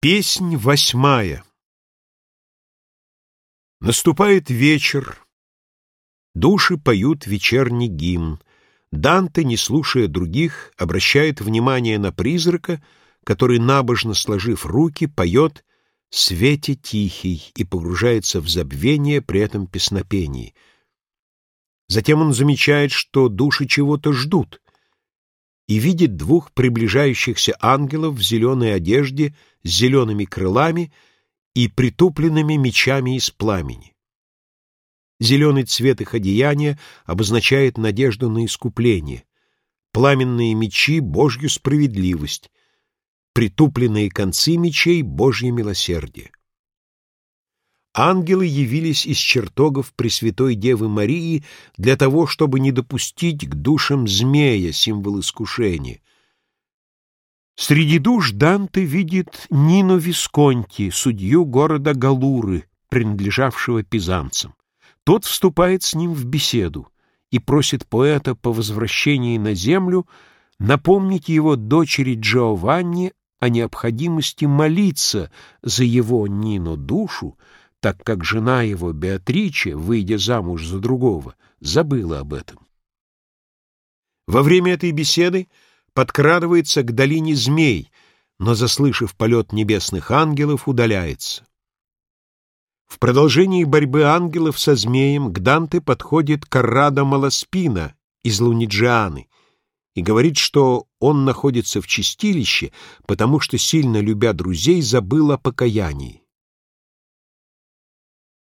Песнь восьмая Наступает вечер, души поют вечерний гимн. Данте, не слушая других, обращает внимание на призрака, который, набожно сложив руки, поет «Свете тихий» и погружается в забвение при этом песнопении. Затем он замечает, что души чего-то ждут — и видит двух приближающихся ангелов в зеленой одежде с зелеными крылами и притупленными мечами из пламени. Зеленый цвет их одеяния обозначает надежду на искупление, пламенные мечи — Божью справедливость, притупленные концы мечей — Божье милосердие. Ангелы явились из чертогов Пресвятой Девы Марии для того, чтобы не допустить к душам змея, символ искушения. Среди душ Данте видит Нино Висконти, судью города Галуры, принадлежавшего пизанцам. Тот вступает с ним в беседу и просит поэта по возвращении на землю напомнить его дочери Джованни о необходимости молиться за его Нино душу, так как жена его, Беатриче, выйдя замуж за другого, забыла об этом. Во время этой беседы подкрадывается к долине змей, но, заслышав полет небесных ангелов, удаляется. В продолжении борьбы ангелов со змеем к Данте подходит Каррадо Маласпина из Луниджианы и говорит, что он находится в чистилище, потому что, сильно любя друзей, забыл о покаянии.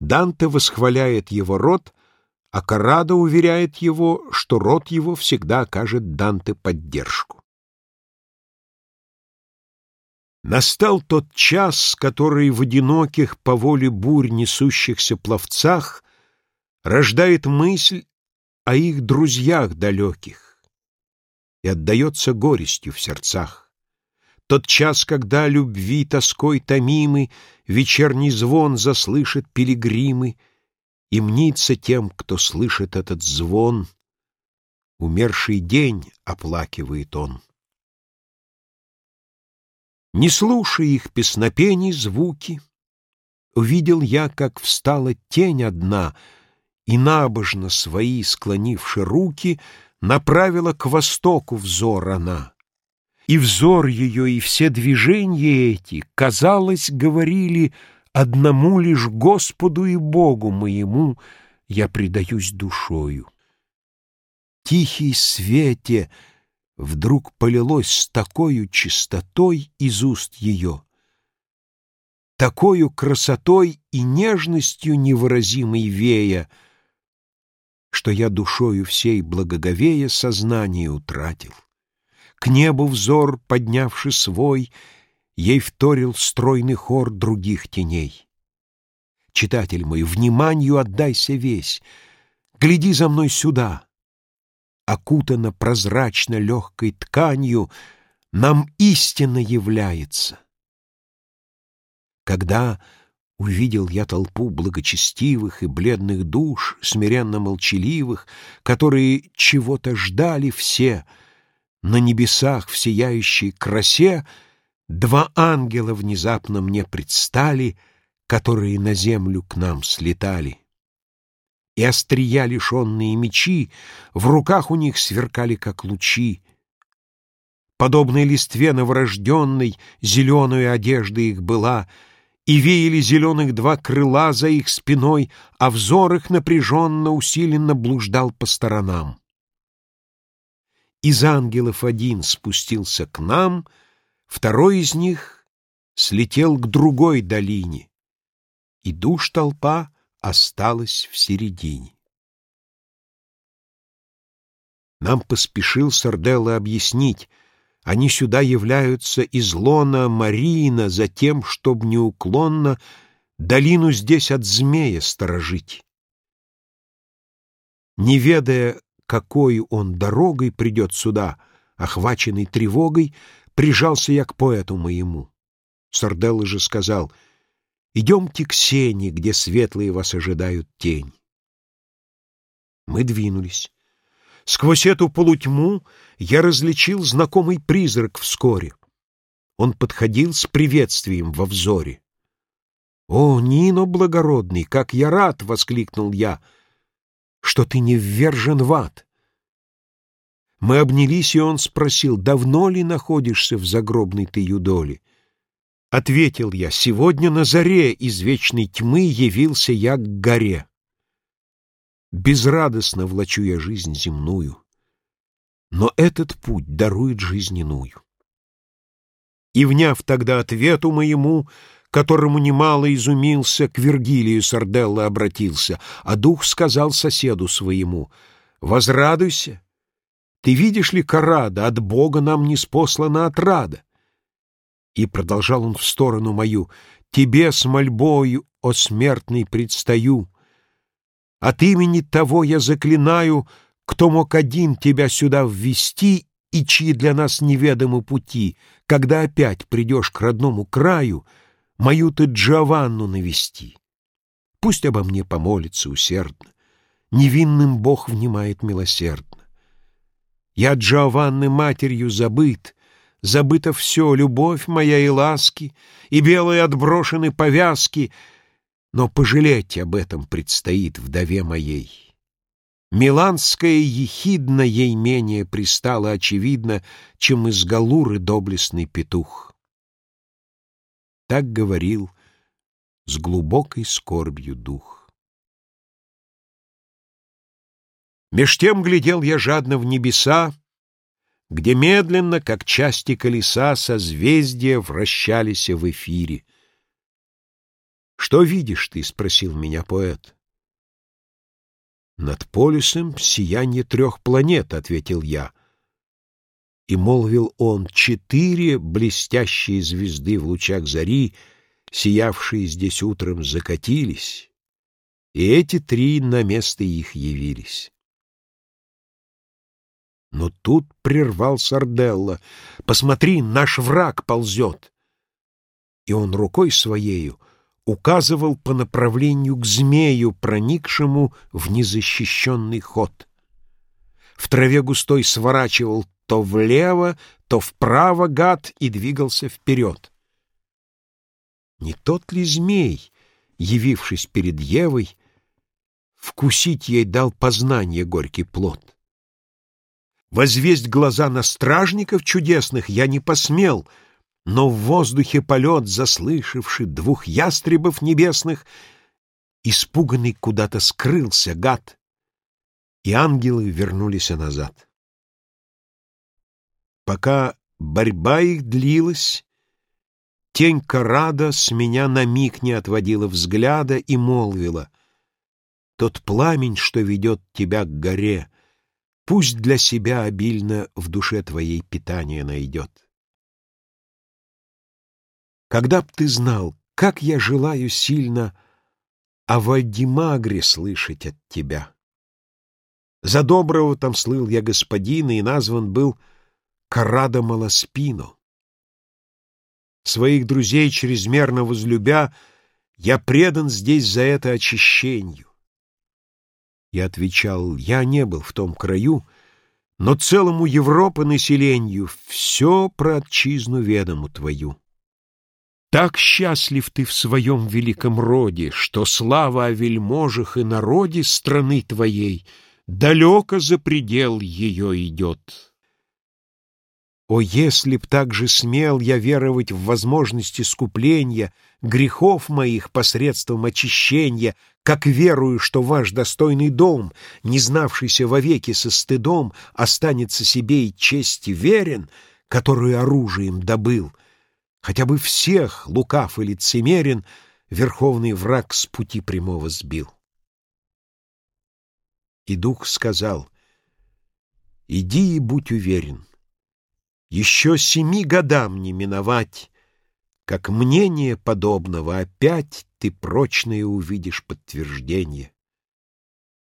Данте восхваляет его род, а Карадо уверяет его, что род его всегда окажет Данте поддержку. Настал тот час, который в одиноких по воле бурь несущихся пловцах рождает мысль о их друзьях далеких и отдается горестью в сердцах. Тот час, когда любви тоской томимы Вечерний звон заслышат пилигримы, И мнится тем, кто слышит этот звон, Умерший день оплакивает он. Не слушая их песнопений звуки, Увидел я, как встала тень одна, И набожно свои, склонивши руки, Направила к востоку взор она. И взор ее, и все движения эти, казалось, говорили одному лишь Господу и Богу моему я предаюсь душою. Тихий свете вдруг полилось с такой чистотой из уст ее, такою красотой и нежностью невыразимой вея, что я душою всей благоговея сознание утратил. К небу взор, поднявши свой, Ей вторил стройный хор других теней. Читатель мой, вниманию отдайся весь, Гляди за мной сюда. Окутана прозрачно легкой тканью, Нам истина является. Когда увидел я толпу благочестивых и бледных душ, Смиренно молчаливых, Которые чего-то ждали все — на небесах в сияющей красе Два ангела внезапно мне предстали, Которые на землю к нам слетали. И острия лишенные мечи В руках у них сверкали, как лучи. Подобной листве новорожденной Зеленую одежда их была, И веяли зеленых два крыла за их спиной, А взор их напряженно, усиленно блуждал по сторонам. Из ангелов один спустился к нам, второй из них слетел к другой долине, и душ толпа осталась в середине. Нам поспешил Сарделла объяснить, они сюда являются из лона Марина за тем, чтоб неуклонно долину здесь от змея сторожить. Не ведая, какой он дорогой придет сюда, охваченный тревогой, прижался я к поэту моему. Сарделла же сказал, «Идемте к сене, где светлые вас ожидают тень». Мы двинулись. Сквозь эту полутьму я различил знакомый призрак вскоре. Он подходил с приветствием во взоре. «О, Нино благородный, как я рад!» — воскликнул я, — «что ты не ввержен в ад». Мы обнялись, и он спросил, давно ли находишься в загробной ты юдоле? Ответил я, сегодня на заре из вечной тьмы явился я к горе. Безрадостно влачу я жизнь земную, но этот путь дарует жизненную. И, вняв тогда ответу моему, которому немало изумился, к Вергилию Сарделла обратился, а дух сказал соседу своему, «Возрадуйся, ты видишь ли, Карада, от Бога нам не спослана отрада?» И продолжал он в сторону мою, «Тебе с мольбою, о смертный, предстаю. От имени того я заклинаю, кто мог один тебя сюда ввести и чьи для нас неведомы пути, когда опять придешь к родному краю, мою ты Джованну навести. Пусть обо мне помолится усердно, невинным Бог внимает милосердно. Я Джованны матерью забыт, забыто все, любовь моя и ласки, и белые отброшены повязки, но пожалеть об этом предстоит вдове моей. Миланская ехидна ей менее пристала, очевидно, чем из Галуры доблестный петух. Так говорил с глубокой скорбью дух. Меж тем глядел я жадно в небеса, где медленно, как части колеса, созвездия вращались в эфире. «Что видишь ты?» — спросил меня поэт. «Над полюсом сияние трех планет», — ответил я. И молвил он, четыре блестящие звезды в лучах зари, сиявшие здесь утром, закатились, и эти три на место их явились. Но тут прервал Сарделла. «Посмотри, наш враг ползет!» И он рукой своею указывал по направлению к змею, проникшему в незащищенный ход. В траве густой сворачивал то влево, то вправо гад и двигался вперед. Не тот ли змей, явившись перед Евой, вкусить ей дал познание горький плод? Возвесть глаза на стражников чудесных я не посмел, но в воздухе полет, заслышавший двух ястребов небесных, испуганный куда-то скрылся гад, и ангелы вернулись назад. Пока борьба их длилась, тень Карада с меня на миг не отводила взгляда и молвила, «Тот пламень, что ведет тебя к горе, — Пусть для себя обильно в душе твоей питание найдет. Когда б ты знал, как я желаю сильно о Вальдимагре слышать от тебя. За доброго там слыл я господина и назван был Карадо Малоспино. Своих друзей чрезмерно возлюбя, я предан здесь за это очищению. Я отвечал, я не был в том краю, но целому Европы населению все про отчизну ведому твою. Так счастлив ты в своем великом роде, что слава о вельможах и народе страны твоей далеко за предел ее идет. О, если б так же смел я веровать в возможность искупления грехов моих посредством очищения, как верую, что ваш достойный дом, не знавшийся вовеки со стыдом, останется себе и чести верен, которую оружием добыл, хотя бы всех, лукав и лицемерен, верховный враг с пути прямого сбил. И дух сказал, «Иди и будь уверен, еще семи годам не миновать, как мнение подобного опять ты прочное увидишь подтверждение.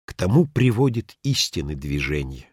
К тому приводит истины движение.